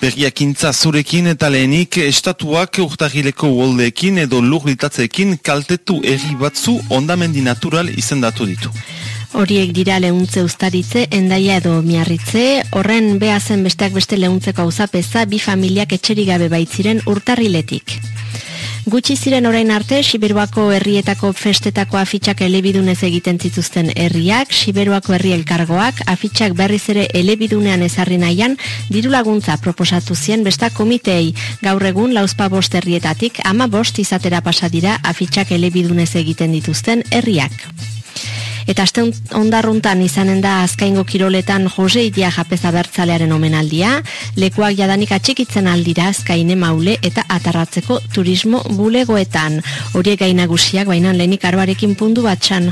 Berriakintza zurekin eta lehenik estatuak urtagileko uoldeekin edo lurlitatzeekin kaltetu erri batzu ondamendi natural izendatu ditu. Horiek dira lehuntze ustaritze, endaia edo miarritze, horren behazen besteak beste lehuntzeko auzapeza bi familiak etxerigabe baitziren urtarriletik. Gutxi ziren orain arte, Siberuako herrietako festetako afitxak elebidunez egiten zituzten herriak, Siberuako herri elkargoak, afitxak berriz ere elebidunean ezarri nahian, diru laguntza proposatu zien besta komitei. Gaur egun, lauzpa bost herrietatik, ama bost izatera pasadira afitxak elebidunez egiten dituzten herriak. Eta aste ondarruntan izanen da azkaingo kiroletan Jose Idia japeza bertzalearen omenaldia, lekuak jadanik atxikitzen aldira azkaine maule eta atarratzeko turismo bulegoetan. Horiek gainagusiak bainan lehenik arbarekin pundu batxan.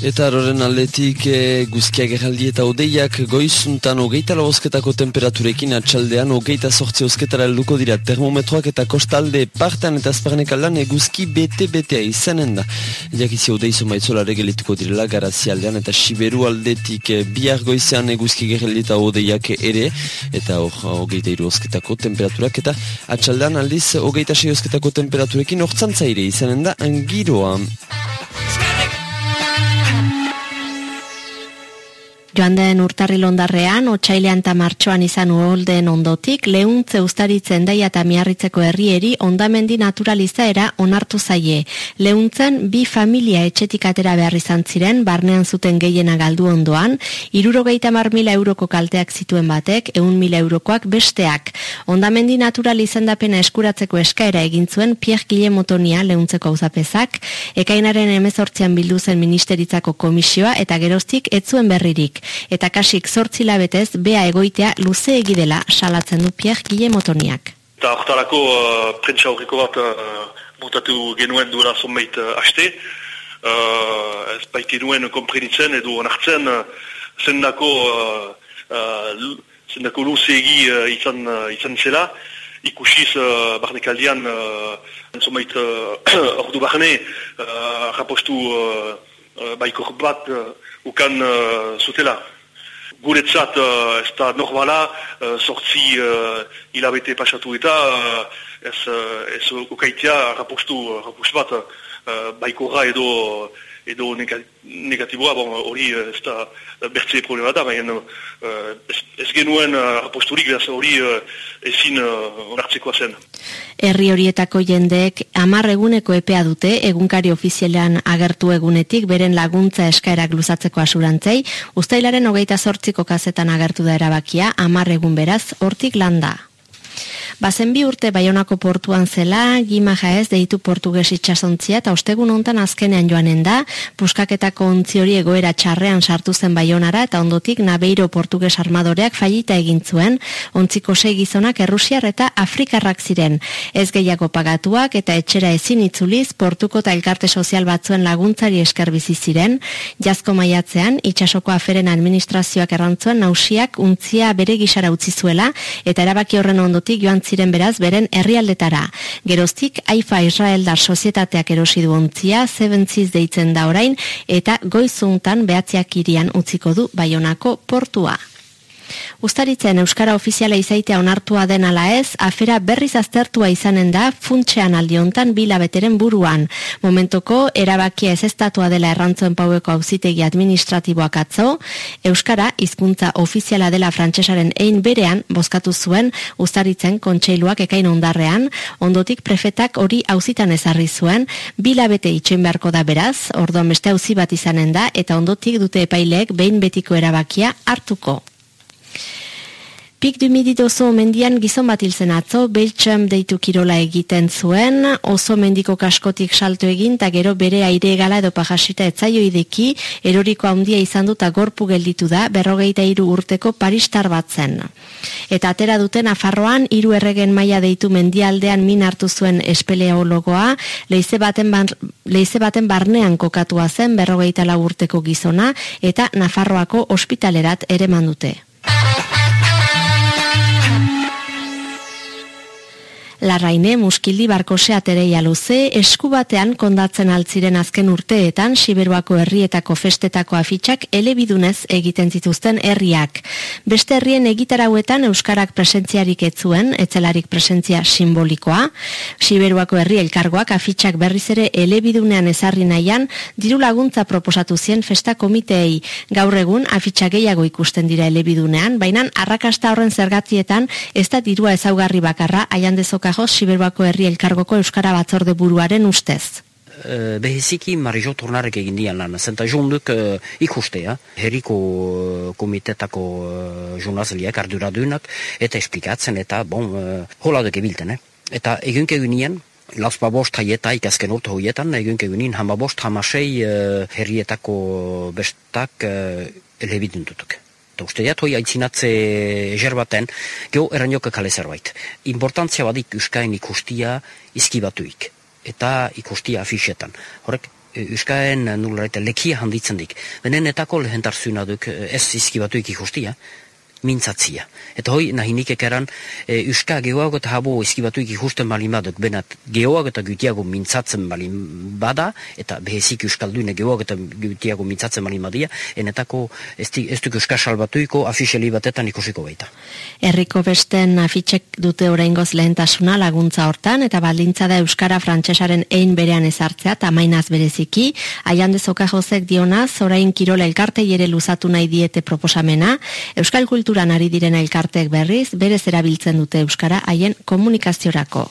Eta horren aldetik e, guzkiak erraldi eta odeiak goizuntan hogeita labozketako temperaturekin atxaldean hogeita sortzi osketara helduko dira termometroak eta kostalde partean eta azparnek aldan eguzki bete-betea izanen da. Jakizi odeizo maitzola regelituko direla garazi aldean eta siberu aldetik e, bihar goizean eguzki gerraldi eta odeiak ere eta hogeita iru osketako temperaturak eta atxaldean aldiz hogeita sei osketako temperaturekin hortzantzaire izanen da angiroa. Joan den urtarri londarrean, otxailean eta martxoan izan uolden ondotik, lehuntze ustaritzen daia eta miarritzeko herrieri ondamendi naturalizaera onartu zaie. Lehuntzen bi familia etxetik atera behar izan ziren, barnean zuten gehiena galdu ondoan, irurogeita mar mila euroko kalteak zituen batek, eun mila eurokoak besteak. Ondamendi naturalizan dapena eskuratzeko eskaera egin zuen Pierre Guillemotonia lehuntzeko auzapezak, ekainaren emezortzian bildu zen ministeritzako komisioa eta geroztik etzuen berririk eta kasik zortzi labetez bea egoitea luze egidela salatzen du Pierre Guillemotoniak. Eta hortarako uh, prentsa horreko bat uh, mutatu genuen duela zonbait uh, haste, uh, ez baite nuen komprenitzen edo onartzen uh, zendako, uh, uh, zendako luze egi uh, izan, uh, izan zela, ikusiz uh, barnekaldian uh, zonbait uh, ordu barne uh, rapostu uh, uh, baikor bat uh, ukan uh, zutela. Guretzat uh, ez da normala, uh, sortzi uh, hilabete pasatu eta uh, ez, uh, ez ukaitea rapostu, rapostu bat uh, baikorra edo edo negatiboa, bon, hori ez da bertze problema da, baina uh, ez, ez genuen uh, raposturik, hori uh, ezin uh, onartzekoa zen. Herri horietako jendeek hamar eguneko epea dute egunkari ofizialean agertu egunetik beren laguntza eskaerak luzatzeko asurantzei, ustailaren hogeita sortziko kazetan agertu da erabakia hamar egun beraz hortik landa. Bazen bi urte Baionako portuan zela, Gima Jaez deitu portugues itxasontzia eta ostegun hontan azkenean joanen da, puskaketako ontzi hori egoera txarrean sartu zen Baionara eta ondotik Nabeiro portugues armadoreak fallita egin zuen, ontziko sei gizonak Errusiar eta Afrikarrak ziren. Ez gehiago pagatuak eta etxera ezin itzuliz portuko eta elkarte sozial batzuen laguntzari esker bizi ziren, jazko maiatzean itxasoko aferen administrazioak errantzuen nausiak untzia bere gisara utzi zuela eta erabaki horren ondotik joan ziren beraz beren herrialdetara. Geroztik Aifa Israeldar sozietateak erosi du ontzia, Seas deitzen da orain, eta goizuntan behatziak irian utziko du Baionako portua. Ustaritzen Euskara ofiziala izaitea onartua den ala ez, afera berriz aztertua izanen da funtsean aldiontan bila beteren buruan. Momentoko, erabakia ez estatua dela errantzuen paueko auzitegi administratiboak atzo, Euskara hizkuntza ofiziala dela frantsesaren ein berean bozkatu zuen Ustaritzen kontseiluak ekain ondarrean, ondotik prefetak hori auzitan ezarri zuen, bila bete itxoin beharko da beraz, orduan beste auzi bat izanen da, eta ondotik dute epaileek behin betiko erabakia hartuko. Pik du midit oso mendian gizon bat hilzen atzo, beltxam deitu kirola egiten zuen, oso mendiko kaskotik salto egin, eta gero bere aire egala edo pajasita etzaio ideki, eroriko handia izan dut gorpu gelditu da, berrogeita hiru urteko paristar bat zen. Eta atera duten afarroan, hiru erregen maila deitu mendialdean min hartu zuen espeleologoa, leize baten, bar, leize baten barnean kokatua zen berrogeita lau urteko gizona, eta Nafarroako ospitalerat ere mandute. Ha ha ha! Larraine muskildi barkosea tereia luze, esku batean kondatzen altziren azken urteetan Siberuako herrietako festetako afitxak elebidunez egiten zituzten herriak. Beste herrien egitarauetan Euskarak presentziarik etzuen, etzelarik presentzia simbolikoa. Siberuako herri elkargoak afitxak berriz ere elebidunean ezarri nahian, diru laguntza proposatu zien festa komiteei. Gaur egun afitxa gehiago ikusten dira elebidunean, baina arrakasta horren zergatzietan ez da dirua ezaugarri bakarra aian dezoka Kajoz, Siberbako herri elkargoko Euskara batzorde buruaren ustez. Uh, beheziki Marijo Turnarek egin dian lan, zenta jonduk uh, ikustea, herriko uh, komitetako uh, arduradunak, eta esplikatzen, eta bon, uh, hola duk ebilten, eh? Eta egunke egunean, Lazpa bost haieta ikazken urte hoietan, egunke egunean, hama bost hamasei uh, herrietako bestak uh, elebiduntutuk eta uste diat hoi aitzinatze eger baten, geho eranioka kale zerbait. Importantzia badik uskaen ikustia izkibatuik, eta ikustia afixetan. Horrek, Euskaen nulareite lekia handitzen dik. Benen etako lehentarzuina duk ez izkibatuik ikustia, mintzatzia. Eta hoi, nahinik ekeran, e, Euska gehoago eta habo izkibatu ikusten balin baduk, benat gehoago eta gutiago mintzatzen balin bada, eta behezik Euskaldune gehoago eta gutiago mintzatzen balin badia, enetako ez, ez duk Euska salbatuiko afixeli batetan ikusiko baita. Herriko besten afitxek dute oraingoz lehentasuna laguntza hortan, eta baldintza da Euskara frantsesaren ein berean ezartzea, tamainaz bereziki, aian dezoka jozek dionaz, orain kirola elkarte ere luzatu nahi diete proposamena, Euskal Kultura kulturan ari diren elkartek berriz, berez erabiltzen dute Euskara haien komunikaziorako.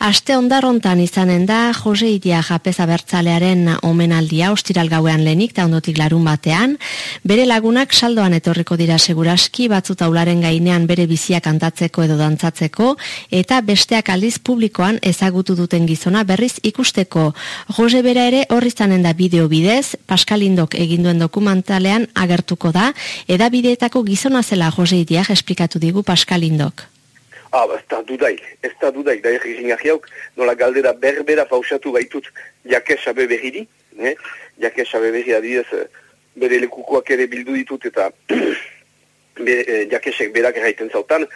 Aste ondarrontan izanen da Jose Idia Japez Abertzalearen omenaldia ostiral gauean lenik ta ondotik larun batean. Bere lagunak saldoan etorriko dira seguraski batzu taularen gainean bere bizia kantatzeko edo dantzatzeko eta besteak aldiz publikoan ezagutu duten gizona berriz ikusteko. Jose bera ere horri zanen da bideo bidez, Pascalindok eginduen dokumentalean agertuko da, eda bideetako gizona zela Jose Idia esplikatu digu Pascalindok. Ah, ez da dudaik, ez da dudaik, da ahiauk, nola galdera berbera pausatu baitut jakesa beberri ne? jakesa beberri adidez, eh, bere lekukoak ere bildu ditut eta be, e, jakesek berak erraiten zautan,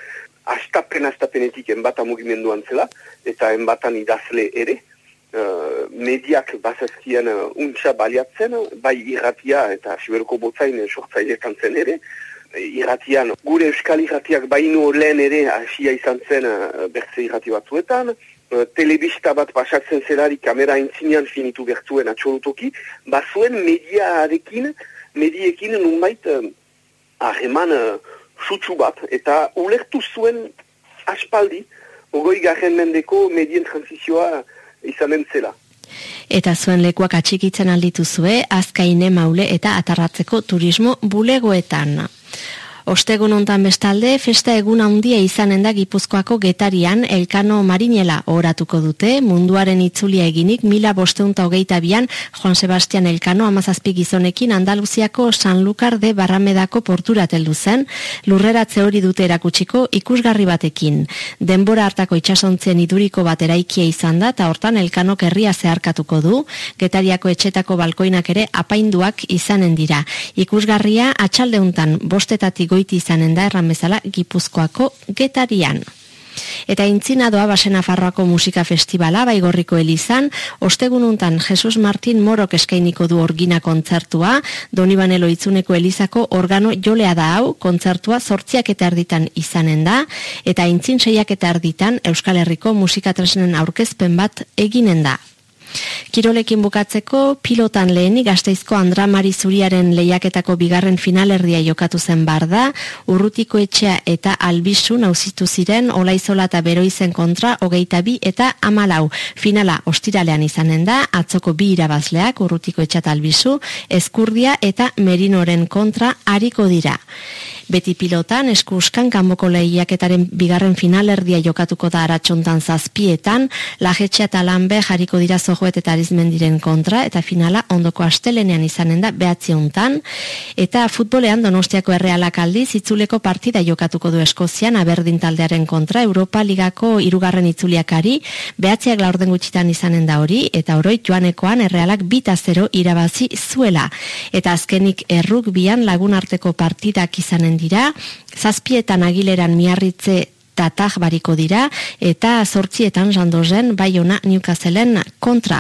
astapen astapenetik enbata mugimenduan zela, eta enbatan idazle ere, uh, mediak bazazkien untsa baliatzen, bai irratia eta siberko botzain sortzaile kantzen ere, irratian, gure euskal irratiak baino lehen ere hasia izan zen uh, bertze irrati batzuetan, uh, telebista bat pasatzen zerari kamera entzinean finitu bertuen atxolutoki, bazuen mediaarekin, mediekin nunbait uh, ahreman uh, sutsu bat, eta ulertu zuen aspaldi, ogoi garen mendeko medien transizioa izanen zela. Eta zuen lekuak atxikitzen alditu zue, azkaine maule eta atarratzeko turismo bulegoetan. Ostegun hontan bestalde, festa egun handia izanen da Gipuzkoako getarian Elkano Marinela oratuko dute, munduaren itzulia eginik mila bosteunta hogeita bian Juan Sebastian Elkano amazazpi gizonekin Andaluziako San de Barramedako portura teldu zen, lurreratze hori dute erakutsiko ikusgarri batekin. Denbora hartako itxasontzien iduriko bat eraikia izan da, eta hortan Elkano herria zeharkatuko du, getariako etxetako balkoinak ere apainduak izanen dira. Ikusgarria atxaldeuntan bostetatik goiti izanen da erran bezala Gipuzkoako getarian. Eta intzina doa basena farroako musika festivala baigorriko elizan, ostegununtan Jesus Martin Morok eskainiko du orgina kontzertua, Donibanelo itzuneko elizako organo jolea da hau, kontzertua sortziak eta erditan izanen da, eta intzin seiak eta erditan Euskal Herriko musikatresenen aurkezpen bat eginen da. Kirolekin bukatzeko, pilotan leheni gazteizko Andra Mari Zuriaren lehiaketako bigarren finalerdia jokatu zen bar da, urrutiko etxea eta albizu nauzitu ziren olaizola eta beroizen kontra hogeita bi eta amalau. Finala ostiralean izanen da, atzoko bi irabazleak urrutiko etxea eta albizu, eskurdia eta merinoren kontra hariko dira. Beti pilotan, eskuskan kanboko lehiaketaren bigarren finalerdia jokatuko da aratxontan zazpietan, lajetxe eta lanbe jariko dira zojoet eta arizmendiren kontra, eta finala ondoko astelenean izanen da behatzi hontan, eta futbolean donostiako errealak aldiz itzuleko partida jokatuko du Eskozian aberdin taldearen kontra, Europa Ligako irugarren itzuliakari, behatziak laurden gutxitan izanen da hori, eta oroit joanekoan errealak bita zero irabazi zuela. Eta azkenik erruk bian lagun arteko partidak izanen dira, zazpietan agileran miarritze tatar bariko dira, eta sortzietan jandozen bai ona Newcastleen kontra